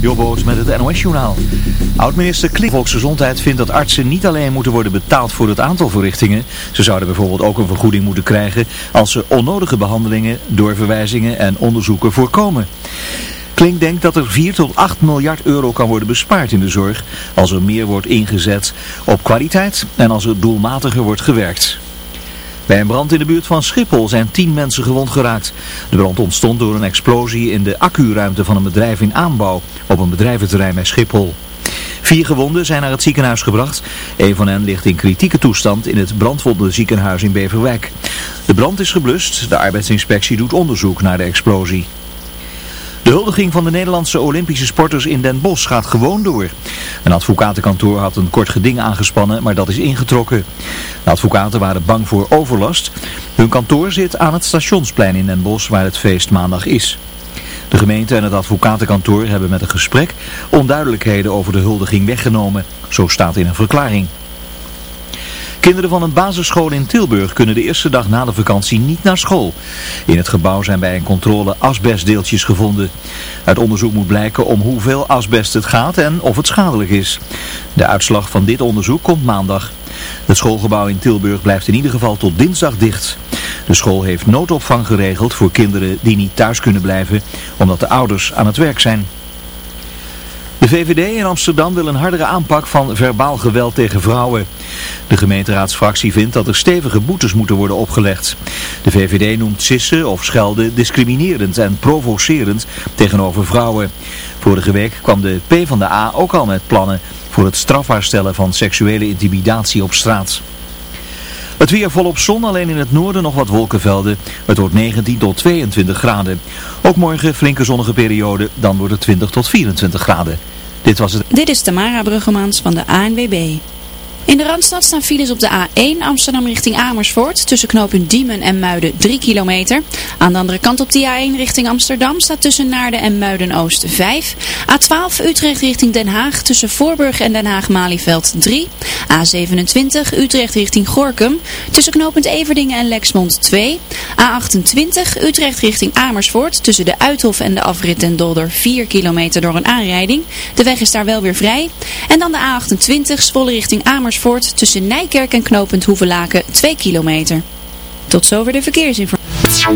Jobboot met het NOS-journaal. Oud-minister Klik Volksgezondheid vindt dat artsen niet alleen moeten worden betaald voor het aantal verrichtingen. Ze zouden bijvoorbeeld ook een vergoeding moeten krijgen als ze onnodige behandelingen, doorverwijzingen en onderzoeken voorkomen. Klink denkt dat er 4 tot 8 miljard euro kan worden bespaard in de zorg als er meer wordt ingezet op kwaliteit en als er doelmatiger wordt gewerkt. Bij een brand in de buurt van Schiphol zijn tien mensen gewond geraakt. De brand ontstond door een explosie in de accuruimte van een bedrijf in aanbouw op een bedrijventerrein bij Schiphol. Vier gewonden zijn naar het ziekenhuis gebracht. Een van hen ligt in kritieke toestand in het ziekenhuis in Beverwijk. De brand is geblust. De arbeidsinspectie doet onderzoek naar de explosie. De huldiging van de Nederlandse Olympische sporters in Den Bosch gaat gewoon door. Een advocatenkantoor had een kort geding aangespannen, maar dat is ingetrokken. De advocaten waren bang voor overlast. Hun kantoor zit aan het stationsplein in Den Bosch waar het feest maandag is. De gemeente en het advocatenkantoor hebben met een gesprek onduidelijkheden over de huldiging weggenomen. Zo staat in een verklaring. Kinderen van een basisschool in Tilburg kunnen de eerste dag na de vakantie niet naar school. In het gebouw zijn bij een controle asbestdeeltjes gevonden. Uit onderzoek moet blijken om hoeveel asbest het gaat en of het schadelijk is. De uitslag van dit onderzoek komt maandag. Het schoolgebouw in Tilburg blijft in ieder geval tot dinsdag dicht. De school heeft noodopvang geregeld voor kinderen die niet thuis kunnen blijven omdat de ouders aan het werk zijn. De VVD in Amsterdam wil een hardere aanpak van verbaal geweld tegen vrouwen. De gemeenteraadsfractie vindt dat er stevige boetes moeten worden opgelegd. De VVD noemt sissen of schelden discriminerend en provocerend tegenover vrouwen. Vorige week kwam de PvdA ook al met plannen voor het strafbaar stellen van seksuele intimidatie op straat. Het weer volop zon, alleen in het noorden nog wat wolkenvelden. Het wordt 19 tot 22 graden. Ook morgen flinke zonnige periode, dan wordt het 20 tot 24 graden. Dit was het. Dit is Tamara Bruggemans van de ANWB. In de Randstad staan files op de A1 Amsterdam richting Amersfoort. Tussen knooppunt Diemen en Muiden 3 kilometer. Aan de andere kant op de A1 richting Amsterdam staat tussen Naarden en Muiden-Oost 5. A12 Utrecht richting Den Haag tussen Voorburg en Den Haag-Malieveld 3. A27 Utrecht richting Gorkum tussen knooppunt Everdingen en Lexmond 2. A28 Utrecht richting Amersfoort tussen de Uithof en de afrit en Dolder 4 kilometer door een aanrijding. De weg is daar wel weer vrij. En dan de A28 Zwolle richting Amersfoort tussen Nijkerk en knooppunt Hoevelaken 2 kilometer. Tot zover de verkeersinformatie.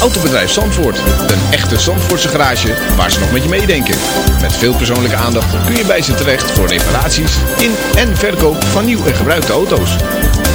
Autobedrijf Zandvoort. Een echte Zandvoortse garage waar ze nog met je meedenken. Met veel persoonlijke aandacht kun je bij ze terecht voor reparaties in en verkoop van nieuw en gebruikte auto's.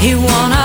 He wanna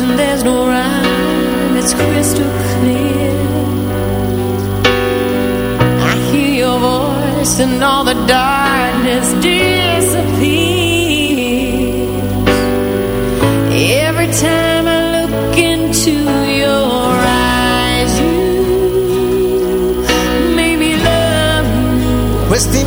and there's no rhyme, it's crystal clear. I hear your voice and all the darkness disappears. Every time I look into your eyes, you made me love you. Question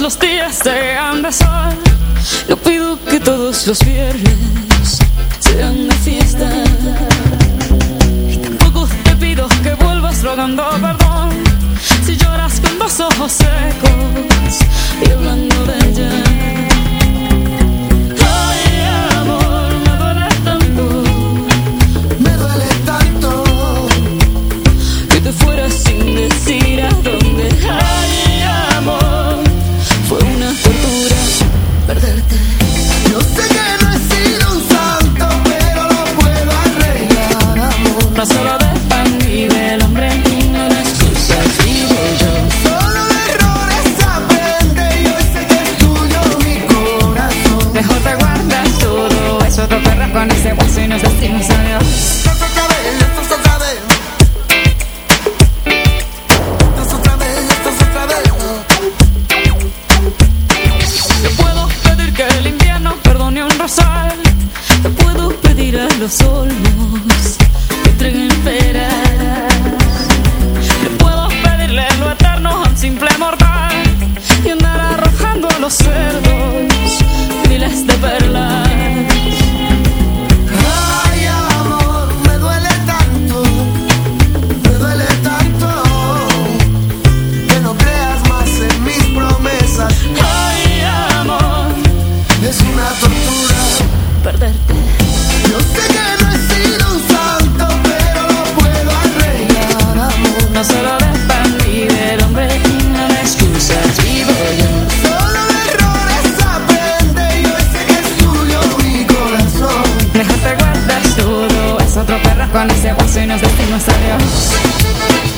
los días sean de sol. Yo pido que todos los viernes sean de fiesta. Y tampoco te pido que vuelvas rogando perdón. Si lloras con los ojos secos y hablando de ella. Ay, amor, me duele tanto. Me duele tanto. Que te fueras sin decir a dónde. Ay, Deus, olha Mejor te guardas todo. Es otro perro con ese hueso y nos decimos adiós.